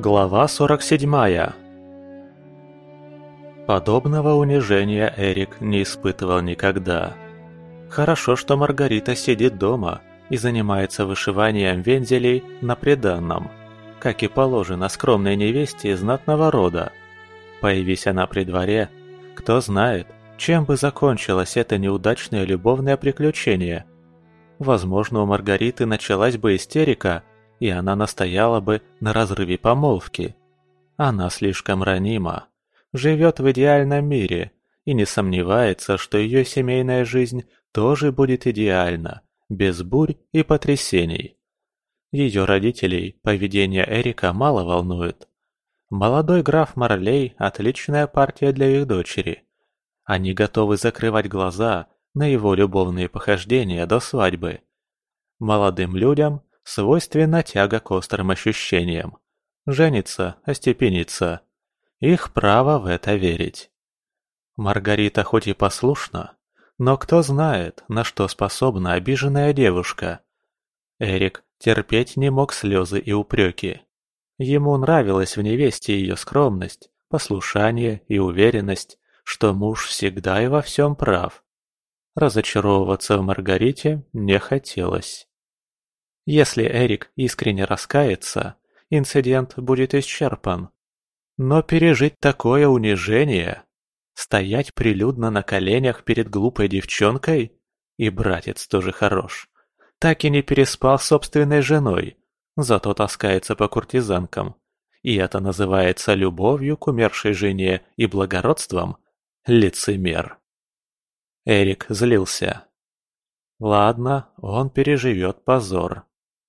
Глава 47 Подобного унижения Эрик не испытывал никогда. Хорошо, что Маргарита сидит дома и занимается вышиванием вензелей на приданном, как и положено скромной невесте знатного рода. Появись она при дворе, кто знает, чем бы закончилось это неудачное любовное приключение. Возможно, у Маргариты началась бы истерика – и она настояла бы на разрыве помолвки. Она слишком ранима, живет в идеальном мире и не сомневается, что ее семейная жизнь тоже будет идеальна, без бурь и потрясений. Ее родителей поведение Эрика мало волнует. Молодой граф Марлей – отличная партия для их дочери. Они готовы закрывать глаза на его любовные похождения до свадьбы. Молодым людям свойственна тяга к острым ощущениям. Жениться, остепениться. Их право в это верить. Маргарита хоть и послушна, но кто знает, на что способна обиженная девушка. Эрик терпеть не мог слезы и упреки. Ему нравилась в невесте ее скромность, послушание и уверенность, что муж всегда и во всем прав. Разочаровываться в Маргарите не хотелось. Если Эрик искренне раскается, инцидент будет исчерпан. Но пережить такое унижение, стоять прилюдно на коленях перед глупой девчонкой, и братец тоже хорош, так и не переспал с собственной женой, зато таскается по куртизанкам. И это называется любовью к умершей жене и благородством? Лицемер. Эрик злился. Ладно, он переживет позор.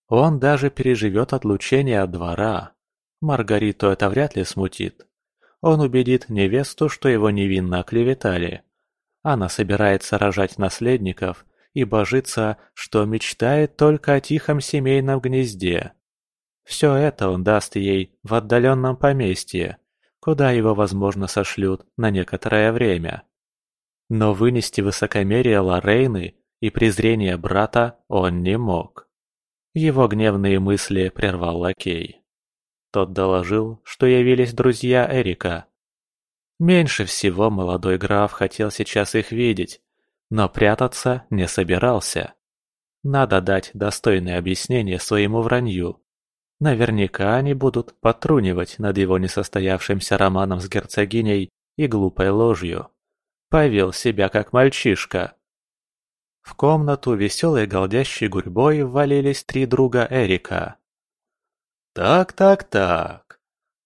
Он даже переживет отлучение от двора. Маргариту это вряд ли смутит. Он убедит невесту, что его невинно оклеветали. Она собирается рожать наследников и божится, что мечтает только о тихом семейном гнезде. Все это он даст ей в отдаленном поместье, куда его, возможно, сошлют на некоторое время. Но вынести высокомерие Лорейны и презрение брата он не мог. Его гневные мысли прервал лакей. Тот доложил, что явились друзья Эрика. Меньше всего молодой граф хотел сейчас их видеть, но прятаться не собирался. Надо дать достойное объяснение своему вранью. Наверняка они будут потрунивать над его несостоявшимся романом с герцогиней и глупой ложью. Повел себя как мальчишка. В комнату веселой голдящей гурьбой ввалились три друга Эрика. «Так-так-так!»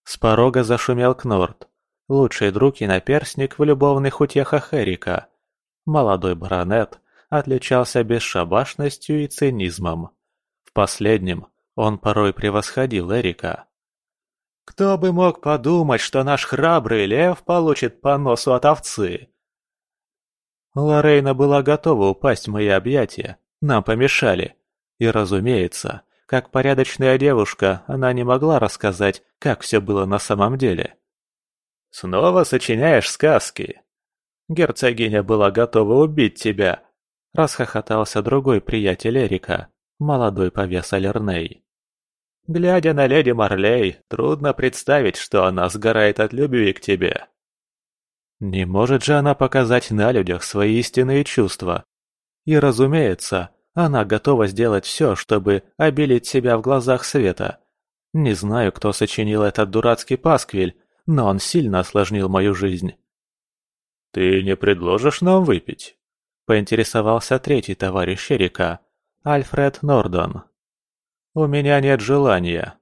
С порога зашумел Кнорт, лучший друг и наперсник в любовных утехах Эрика. Молодой баронет отличался бесшабашностью и цинизмом. В последнем он порой превосходил Эрика. «Кто бы мог подумать, что наш храбрый лев получит по носу от овцы?» Лорейна была готова упасть в мои объятия, нам помешали. И, разумеется, как порядочная девушка, она не могла рассказать, как все было на самом деле. «Снова сочиняешь сказки?» «Герцогиня была готова убить тебя», — расхохотался другой приятель Эрика, молодой повес Алерней. «Глядя на леди Марлей, трудно представить, что она сгорает от любви к тебе». Не может же она показать на людях свои истинные чувства. И, разумеется, она готова сделать все, чтобы обелить себя в глазах света. Не знаю, кто сочинил этот дурацкий пасквиль, но он сильно осложнил мою жизнь. «Ты не предложишь нам выпить?» – поинтересовался третий товарищ Эрика, Альфред Нордон. «У меня нет желания».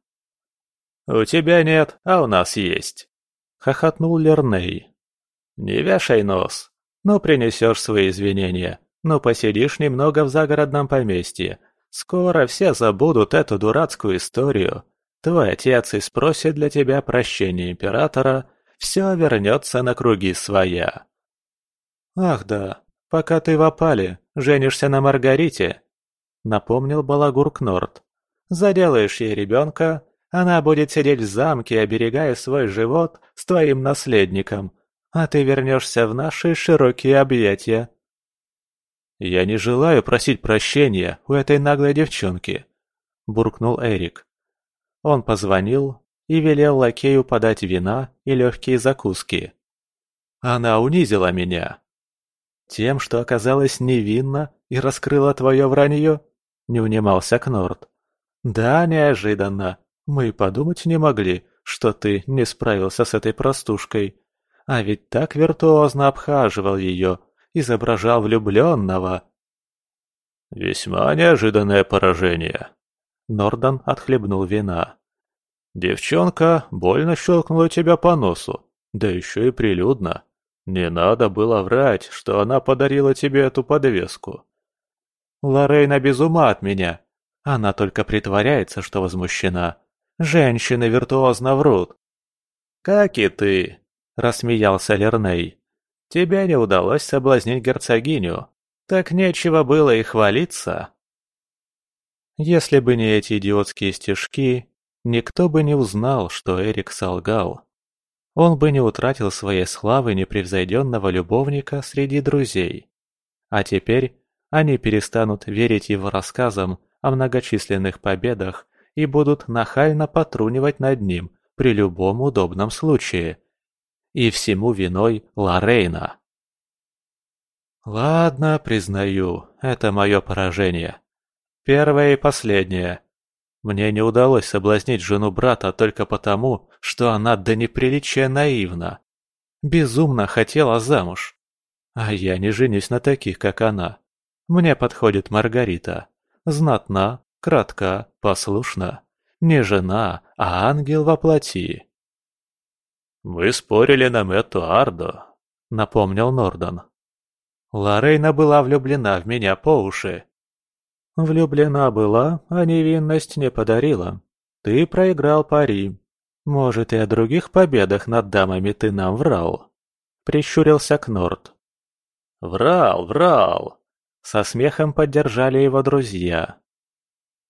«У тебя нет, а у нас есть», – хохотнул Лерней. «Не вешай нос. Ну, принесешь свои извинения. Ну, посидишь немного в загородном поместье. Скоро все забудут эту дурацкую историю. Твой отец и спросит для тебя прощения императора. Все вернется на круги своя». «Ах да, пока ты в опале, женишься на Маргарите», — напомнил Балагур Кнорт. «Заделаешь ей ребенка, она будет сидеть в замке, оберегая свой живот с твоим наследником, а ты вернешься в наши широкие объятия. «Я не желаю просить прощения у этой наглой девчонки», – буркнул Эрик. Он позвонил, и велел лакею подать вина и легкие закуски. Она унизила меня. Тем, что оказалась невинна и раскрыла твое вранье, не унимался Кнорт. Да, неожиданно. Мы подумать не могли, что ты не справился с этой простушкой. А ведь так виртуозно обхаживал ее, изображал влюбленного. Весьма неожиданное поражение. Нордан отхлебнул вина. Девчонка больно щелкнула тебя по носу, да еще и прилюдно. Не надо было врать, что она подарила тебе эту подвеску. Лорейна без ума от меня. Она только притворяется, что возмущена. Женщины виртуозно врут. Как и ты, рассмеялся Лерней. Тебе не удалось соблазнить герцогиню. Так нечего было и хвалиться. Если бы не эти идиотские стишки, никто бы не узнал, что Эрик солгал. Он бы не утратил своей славы непревзойденного любовника среди друзей. А теперь они перестанут верить его рассказам о многочисленных победах и будут нахально потрунивать над ним при любом удобном случае. И всему виной Лорейна. Ладно, признаю, это мое поражение. Первое и последнее. Мне не удалось соблазнить жену брата только потому, что она до неприличия наивна. Безумно хотела замуж. А я не женюсь на таких, как она. Мне подходит Маргарита. Знатна, кратка, послушна. Не жена, а ангел во плоти. «Мы спорили на Мэтту Ардо», — напомнил Нордон. Лорейна была влюблена в меня по уши. Влюблена была, а невинность не подарила. Ты проиграл пари. Может, и о других победах над дамами ты нам врал?» Прищурился Кнорт. «Врал, врал!» Со смехом поддержали его друзья.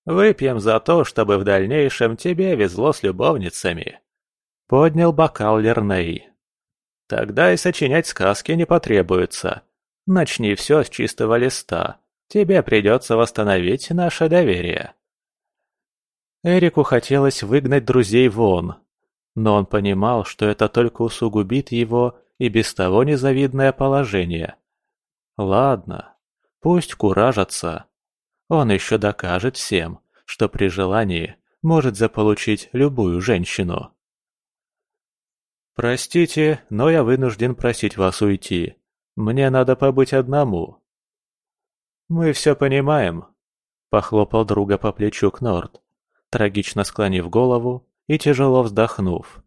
«Выпьем за то, чтобы в дальнейшем тебе везло с любовницами!» Поднял бокал Лерней. «Тогда и сочинять сказки не потребуется. Начни все с чистого листа. Тебе придется восстановить наше доверие». Эрику хотелось выгнать друзей вон, но он понимал, что это только усугубит его и без того незавидное положение. Ладно, пусть куражатся. Он еще докажет всем, что при желании может заполучить любую женщину. «Простите, но я вынужден просить вас уйти. Мне надо побыть одному», «Мы все понимаем», — похлопал друга по плечу Кнорт, трагично склонив голову и тяжело вздохнув.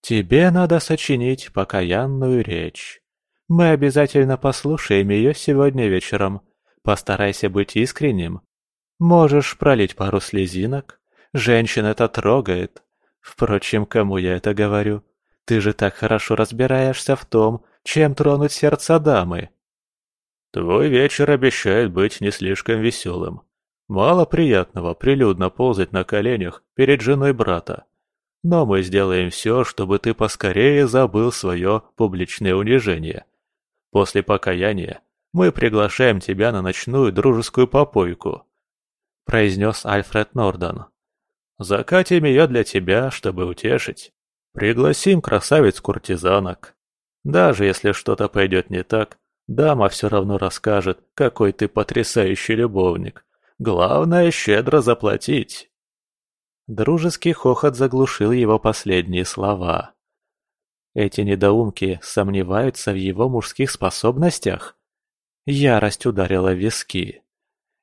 «Тебе надо сочинить покаянную речь. Мы обязательно послушаем ее сегодня вечером. Постарайся быть искренним. Можешь пролить пару слезинок. Женщин это трогает. Впрочем, кому я это говорю? Ты же так хорошо разбираешься в том, чем тронуть сердце дамы. Твой вечер обещает быть не слишком веселым. Мало приятного прилюдно ползать на коленях перед женой брата. Но мы сделаем все, чтобы ты поскорее забыл свое публичное унижение. После покаяния мы приглашаем тебя на ночную дружескую попойку», — произнес Альфред Нордон. «Закатим ее для тебя, чтобы утешить. Пригласим красавиц-куртизанок. Даже если что-то пойдет не так, Дама все равно расскажет, какой ты потрясающий любовник. Главное, щедро заплатить. Дружеский хохот заглушил его последние слова. Эти недоумки сомневаются в его мужских способностях? Ярость ударила в виски.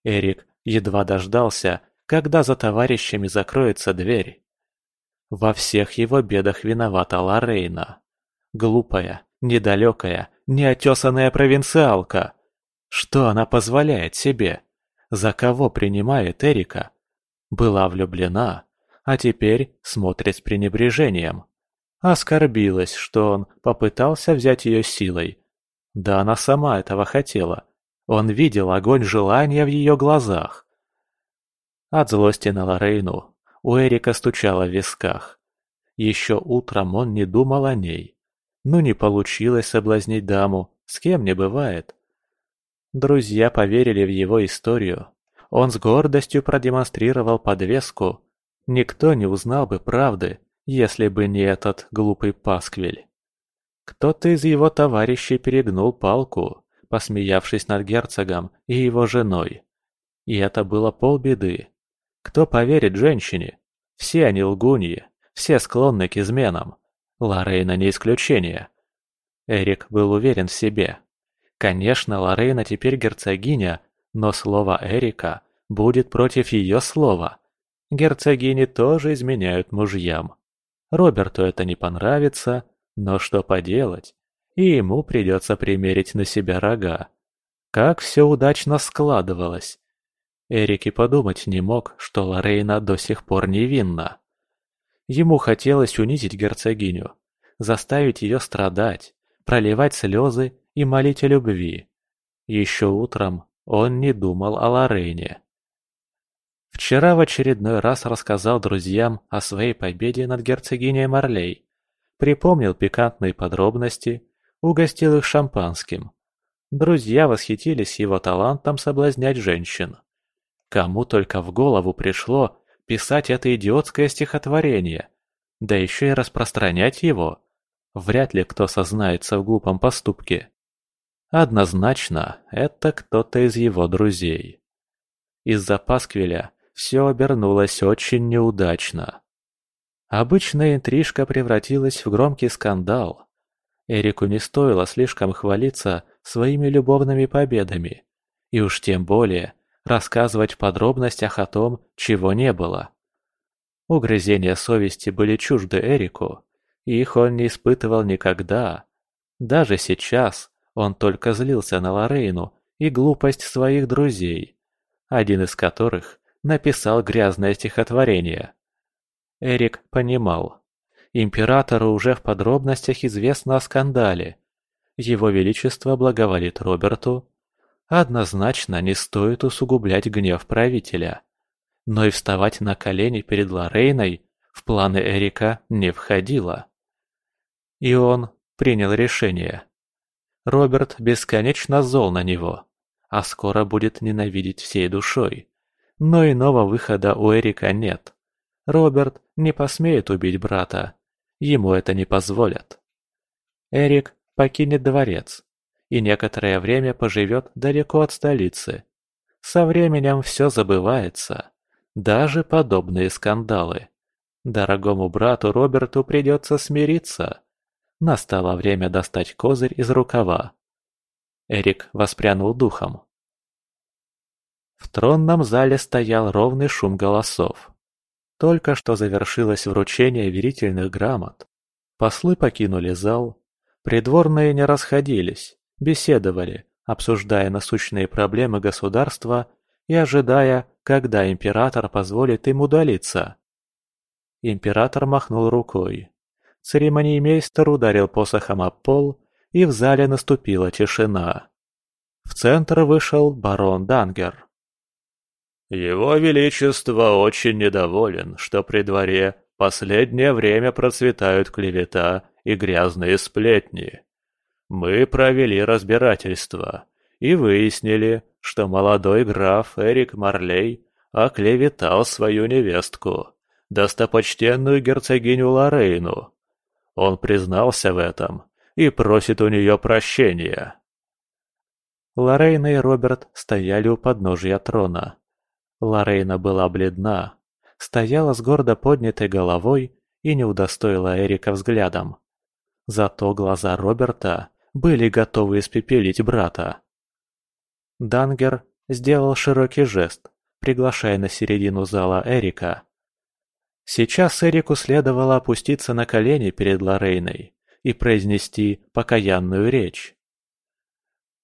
Эрик едва дождался, когда за товарищами закроется дверь. Во всех его бедах виновата Лорейна. Глупая, недалекая, неотесанная провинциалка. Что она позволяет себе? За кого принимает Эрика? Была влюблена, а теперь смотрит с пренебрежением. Оскорбилась, что он попытался взять ее силой. Да она сама этого хотела. Он видел огонь желания в ее глазах. От злости на Лорейну у Эрика стучало в висках. Еще утром он не думал о ней. Ну не получилось соблазнить даму, с кем не бывает. Друзья поверили в его историю. Он с гордостью продемонстрировал подвеску. Никто не узнал бы правды, если бы не этот глупый пасквиль. Кто-то из его товарищей перегнул палку, посмеявшись над герцогом и его женой. И это было полбеды. Кто поверит женщине? Все они лгуньи, все склонны к изменам. Лорейна не исключение. Эрик был уверен в себе. Конечно, Лорейна теперь герцогиня, но слово Эрика будет против ее слова. Герцогини тоже изменяют мужьям. Роберту это не понравится, но что поделать? И ему придется примерить на себя рога. Как все удачно складывалось. Эрик и подумать не мог, что Лорейна до сих пор невинна. Ему хотелось унизить герцогиню, заставить ее страдать, проливать слезы и молить о любви. Еще утром он не думал о Лорейне. Вчера в очередной раз рассказал друзьям о своей победе над герцогиней Марлей. Припомнил пикантные подробности, угостил их шампанским. Друзья восхитились его талантом соблазнять женщин. Кому только в голову пришло писать это идиотское стихотворение, да еще и распространять его. Вряд ли кто сознается в глупом поступке. Однозначно, это кто-то из его друзей. Из-за Пасквиля все обернулось очень неудачно. Обычная интрижка превратилась в громкий скандал. Эрику не стоило слишком хвалиться своими любовными победами, и уж тем более рассказывать в подробностях о том, чего не было. Угрызения совести были чужды Эрику, и их он не испытывал никогда. Даже сейчас он только злился на Лорейну и глупость своих друзей, один из которых написал грязное стихотворение. Эрик понимал. Императору уже в подробностях известно о скандале. Его Величество благоволит Роберту, Однозначно не стоит усугублять гнев правителя. Но и вставать на колени перед Лорейной в планы Эрика не входило. И он принял решение. Роберт бесконечно зол на него, а скоро будет ненавидеть всей душой. Но иного выхода у Эрика нет. Роберт не посмеет убить брата. Ему это не позволят. Эрик покинет дворец, и некоторое время поживет далеко от столицы. Со временем все забывается, даже подобные скандалы. Дорогому брату Роберту придется смириться. Настало время достать козырь из рукава. Эрик воспрянул духом. В тронном зале стоял ровный шум голосов. Только что завершилось вручение верительных грамот. Послы покинули зал. Придворные не расходились беседовали, обсуждая насущные проблемы государства и ожидая, когда император позволит им удалиться. Император махнул рукой. Церемониймейстер ударил посохом об пол, и в зале наступила тишина. В центр вышел барон Дангер. «Его Величество очень недоволен, что при дворе последнее время процветают клевета и грязные сплетни. Мы провели разбирательство и выяснили, что молодой граф Эрик Марлей оклеветал свою невестку, достопочтенную герцогиню Лорейну. Он признался в этом и просит у нее прощения. Лорейна и Роберт стояли у подножия трона. Лорейна была бледна, стояла с гордо поднятой головой и не удостоила Эрика взглядом. Зато глаза Роберта были готовы испепелить брата. Дангер сделал широкий жест, приглашая на середину зала Эрика. Сейчас Эрику следовало опуститься на колени перед Лорейной и произнести покаянную речь.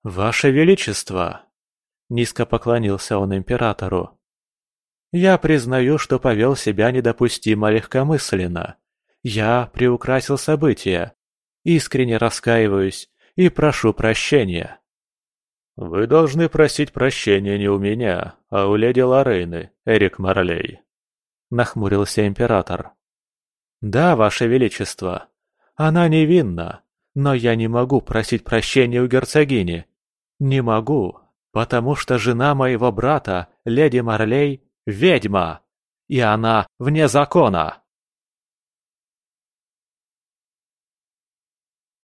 «Ваше Величество!» – низко поклонился он императору. «Я признаю, что повел себя недопустимо легкомысленно. Я приукрасил события. Искренне раскаиваюсь и прошу прощения». «Вы должны просить прощения не у меня, а у леди Лорейны, Эрик Марлей», — нахмурился император. «Да, ваше величество, она невинна, но я не могу просить прощения у герцогини. Не могу, потому что жена моего брата, леди Марлей, ведьма, и она вне закона».